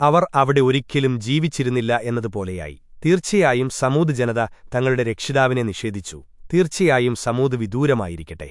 അവർ അവിടെ ഒരിക്കലും ജീവിച്ചിരുന്നില്ല എന്നതുപോലെയായി. തീർച്ചയായും സമൂത് ജനത തങ്ങളുടെ രക്ഷിതാവിനെ നിഷേധിച്ചു. തീർച്ചയായും സമൂത് വിദൂരമായിരിക്കട്ടെ